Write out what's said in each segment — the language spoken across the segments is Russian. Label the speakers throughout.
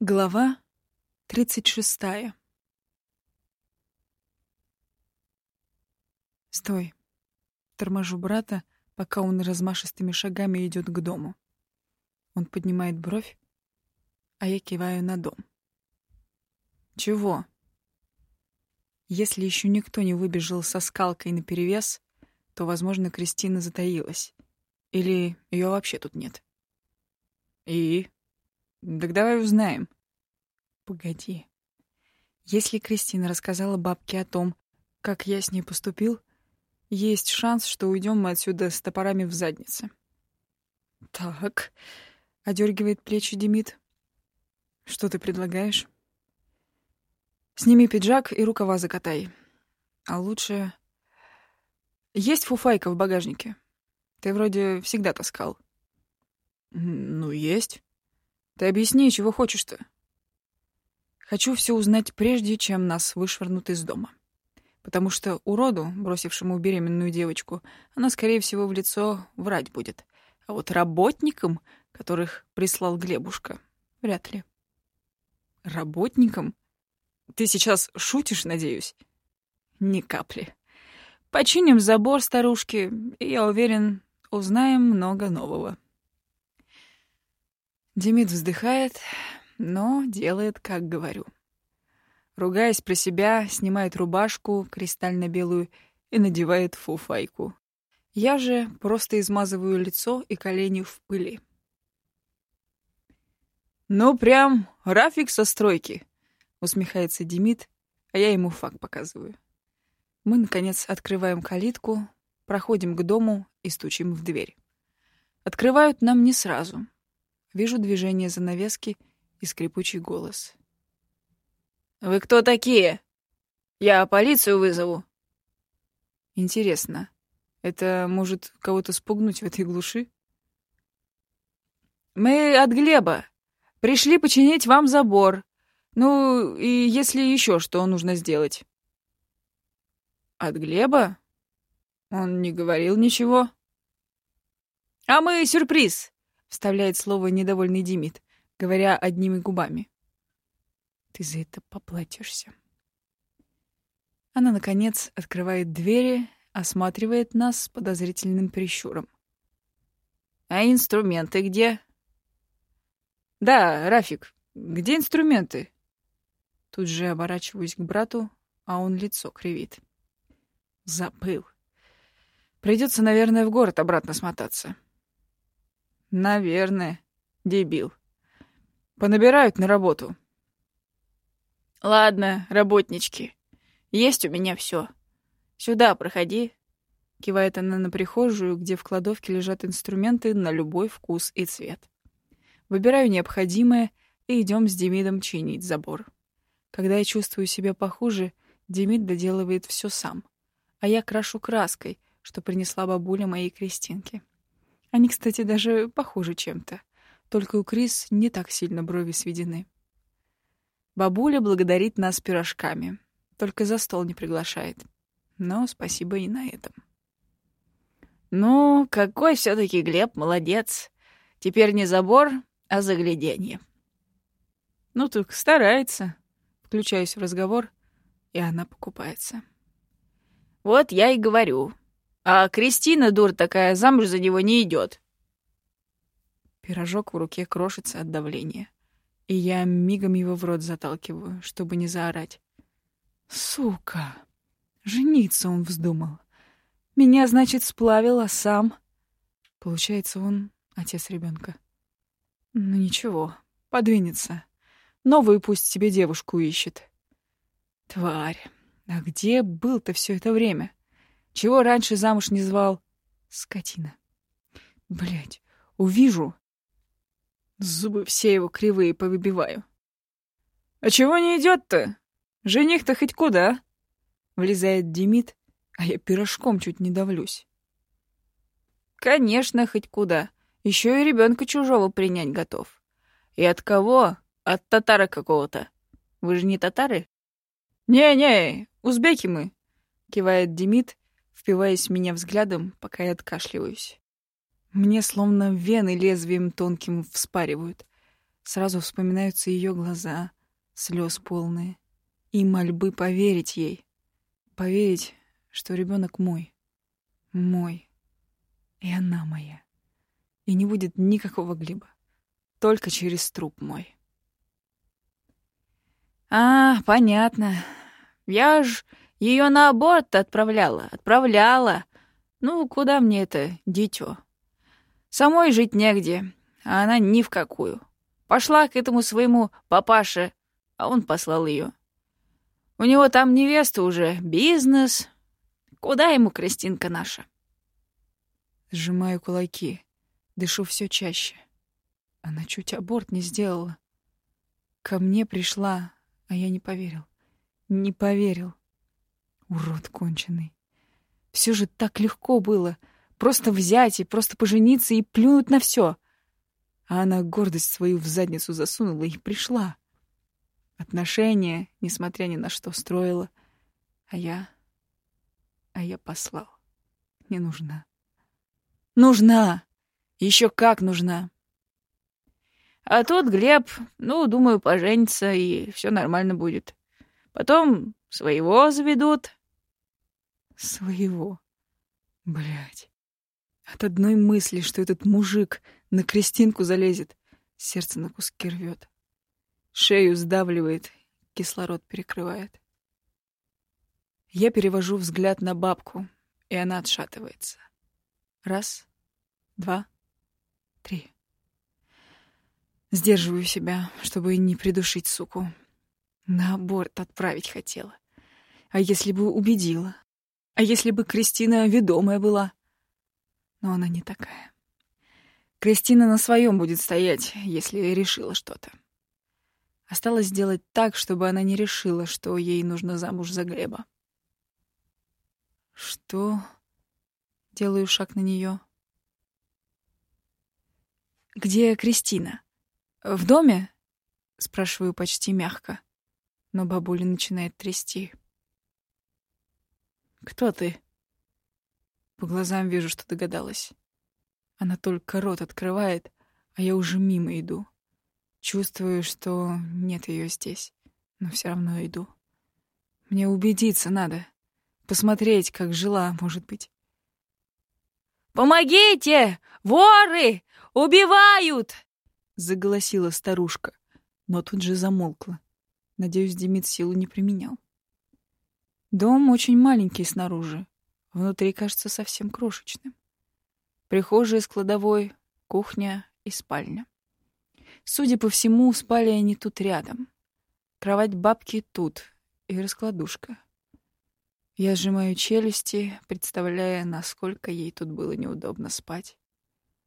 Speaker 1: Глава тридцать шестая. Стой. Торможу брата, пока он размашистыми шагами идет к дому. Он поднимает бровь, а я киваю на дом. Чего? Если еще никто не выбежал со скалкой наперевес, то, возможно, Кристина затаилась. Или ее вообще тут нет. И? Так давай узнаем. Погоди. Если Кристина рассказала бабке о том, как я с ней поступил, есть шанс, что уйдем мы отсюда с топорами в заднице. Так, одергивает плечи Демид. Что ты предлагаешь? Сними пиджак и рукава закатай. А лучше... Есть фуфайка в багажнике? Ты вроде всегда таскал. Ну, есть. Ты объясни, чего хочешь-то? Хочу все узнать прежде, чем нас вышвырнут из дома. Потому что уроду, бросившему беременную девочку, она, скорее всего, в лицо врать будет. А вот работникам, которых прислал Глебушка, вряд ли. Работникам? Ты сейчас шутишь, надеюсь? Ни капли. Починим забор старушки, и, я уверен, узнаем много нового. Демид вздыхает, но делает, как говорю. Ругаясь про себя, снимает рубашку кристально-белую и надевает фуфайку. Я же просто измазываю лицо и колени в пыли. «Ну, прям Рафик со стройки», — усмехается Демид, а я ему факт показываю. Мы, наконец, открываем калитку, проходим к дому и стучим в дверь. Открывают нам не сразу — Вижу движение занавески и скрипучий голос. «Вы кто такие? Я полицию вызову». Интересно, это может кого-то спугнуть в этой глуши? «Мы от Глеба. Пришли починить вам забор. Ну, и если еще что нужно сделать». «От Глеба? Он не говорил ничего». «А мы сюрприз. — вставляет слово недовольный Димит, говоря одними губами. «Ты за это поплатишься». Она, наконец, открывает двери, осматривает нас с подозрительным прищуром. «А инструменты где?» «Да, Рафик, где инструменты?» Тут же оборачиваюсь к брату, а он лицо кривит. «Забыл. Придется, наверное, в город обратно смотаться». Наверное. Дебил. Понабирают на работу. Ладно, работнички. Есть у меня все. Сюда проходи. Кивает она на прихожую, где в кладовке лежат инструменты на любой вкус и цвет. Выбираю необходимое и идем с Демидом чинить забор. Когда я чувствую себя похуже, Демид доделывает все сам, а я крашу краской, что принесла бабуля моей Кристинке. Они, кстати, даже похожи чем-то. Только у Крис не так сильно брови сведены. Бабуля благодарит нас пирожками. Только за стол не приглашает. Но спасибо и на этом. Ну, какой все таки Глеб молодец. Теперь не забор, а загляденье. Ну, так старается. Включаюсь в разговор, и она покупается. Вот я и говорю. А Кристина, дур такая, замуж за него не идет. Пирожок в руке крошится от давления. И я мигом его в рот заталкиваю, чтобы не заорать. Сука! Жениться он вздумал. Меня, значит, сплавил, а сам... Получается, он отец ребенка. Ну ничего, подвинется. Новую пусть себе девушку ищет. Тварь, а где был-то все это время? Чего раньше замуж не звал? Скотина. Блять, увижу. Зубы все его кривые повыбиваю. А чего не идет-то? Жених-то хоть куда? Влезает Демид, а я пирожком чуть не давлюсь. Конечно, хоть куда. Еще и ребенка чужого принять готов. И от кого? От татара какого-то. Вы же не татары? Не-не, узбеки мы, кивает Демид впиваясь в меня взглядом, пока я откашливаюсь. Мне словно вены лезвием тонким вспаривают. Сразу вспоминаются ее глаза, слез полные, и мольбы поверить ей. Поверить, что ребенок мой. Мой. И она моя. И не будет никакого Глеба. Только через труп мой.
Speaker 2: А, понятно. Я ж ее на аборт отправляла, отправляла. Ну, куда мне это, дитё? Самой жить негде, а она ни в какую. Пошла к этому своему папаше, а он послал ее. У него там невеста уже, бизнес. Куда ему Кристинка наша?
Speaker 1: Сжимаю кулаки, дышу все чаще. Она чуть аборт не сделала. Ко мне пришла, а я не поверил. Не поверил. Урод конченый. Все же так легко было. Просто взять и просто пожениться и плюнуть на все. А она гордость свою в задницу засунула и пришла. Отношения, несмотря ни на что, строила. А я... А я послал. Не нужна. Нужна! Еще как нужна!
Speaker 2: А тут Глеб, ну, думаю, поженится, и все нормально будет. Потом своего заведут.
Speaker 1: Своего. Блять. От одной мысли, что этот мужик на крестинку залезет, сердце на куски рвет. Шею сдавливает, кислород перекрывает. Я перевожу взгляд на бабку, и она отшатывается. Раз, два, три. Сдерживаю себя, чтобы не придушить суку. На аборт отправить хотела. А если бы убедила? А если бы Кристина ведомая была? Но она не такая. Кристина на своем будет стоять, если решила что-то. Осталось сделать так, чтобы она не решила, что ей нужно замуж за Глеба. Что? Делаю шаг на нее. Где Кристина? «В доме?» — спрашиваю почти мягко, но бабуля начинает трясти. «Кто ты?» По глазам вижу, что догадалась. Она только рот открывает, а я уже мимо иду. Чувствую, что нет ее здесь, но все равно иду. Мне убедиться надо. Посмотреть, как жила, может быть.
Speaker 2: «Помогите! Воры! Убивают!»
Speaker 1: заголосила старушка, но тут же замолкла. Надеюсь, Демид силу не применял. Дом очень маленький снаружи. Внутри кажется совсем крошечным. Прихожая с кладовой, кухня и спальня. Судя по всему, спали они тут рядом. Кровать бабки тут и раскладушка. Я сжимаю челюсти, представляя, насколько ей тут было неудобно спать.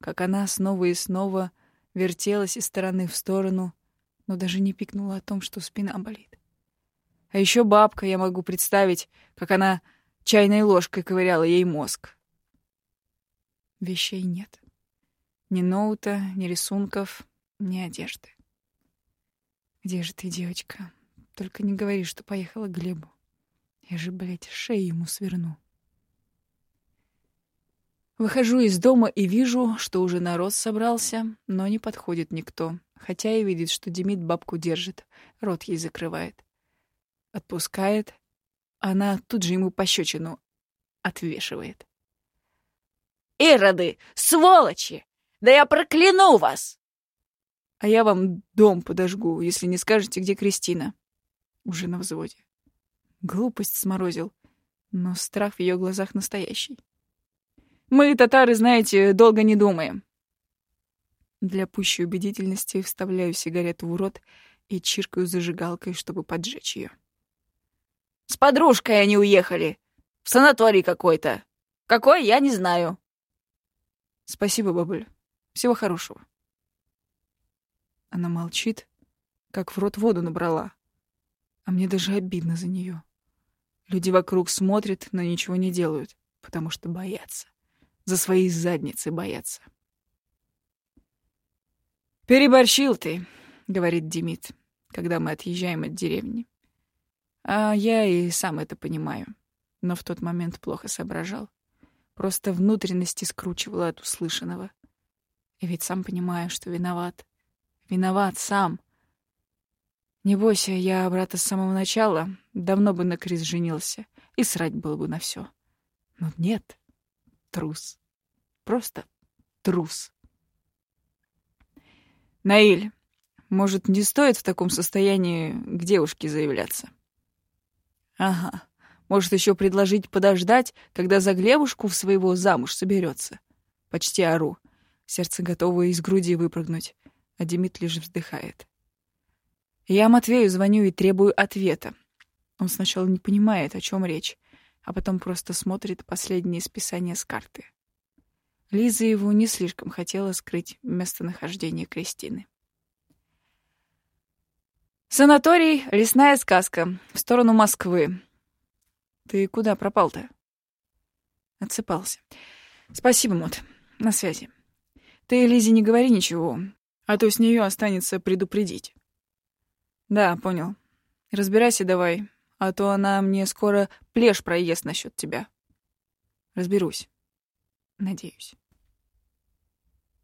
Speaker 1: Как она снова и снова вертелась из стороны в сторону, но даже не пикнула о том, что спина болит. А еще бабка, я могу представить, как она чайной ложкой ковыряла ей мозг. Вещей нет. Ни ноута, ни рисунков, ни одежды. Где же ты, девочка? Только не говори, что поехала к Глебу. Я же, блядь, шею ему сверну. Выхожу из дома и вижу, что уже народ собрался, но не подходит никто, хотя и видит, что Демид бабку держит, рот ей закрывает. Отпускает, она тут же ему пощечину отвешивает.
Speaker 2: «Ироды! Сволочи! Да я прокляну вас!»
Speaker 1: «А я вам дом подожгу, если не скажете, где Кристина». Уже на взводе. Глупость сморозил, но страх в ее глазах настоящий. Мы, татары, знаете, долго не думаем. Для пущей убедительности вставляю сигарету в рот и чиркаю зажигалкой, чтобы поджечь ее.
Speaker 2: С подружкой они уехали. В санаторий какой-то. Какой, я не знаю.
Speaker 1: Спасибо, бабуль. Всего хорошего. Она молчит, как в рот воду набрала. А мне даже обидно за нее. Люди вокруг смотрят, но ничего не делают, потому что боятся за свои задницы боятся. «Переборщил ты», — говорит Демид, когда мы отъезжаем от деревни. А я и сам это понимаю, но в тот момент плохо соображал. Просто внутренности скручивало от услышанного. И ведь сам понимаю, что виноват. Виноват сам. Не бойся, я, брата, с самого начала давно бы на Крис женился, и срать было бы на все. Но нет, трус. Просто трус. Наиль, может, не стоит в таком состоянии к девушке заявляться? Ага. Может, еще предложить подождать, когда за Глебушку в своего замуж соберется. Почти ору. Сердце готово из груди выпрыгнуть, а Демид лишь вздыхает. Я Матвею звоню и требую ответа. Он сначала не понимает, о чем речь, а потом просто смотрит последние списания с карты. Лиза его не слишком хотела скрыть местонахождение Кристины. Санаторий «Лесная сказка» в сторону Москвы. Ты куда пропал-то? Отсыпался. Спасибо, Мот. На связи. Ты Лизе не говори ничего, а то с нее останется предупредить. Да, понял. Разбирайся давай, а то она мне скоро плешь проест насчет тебя. Разберусь. Надеюсь.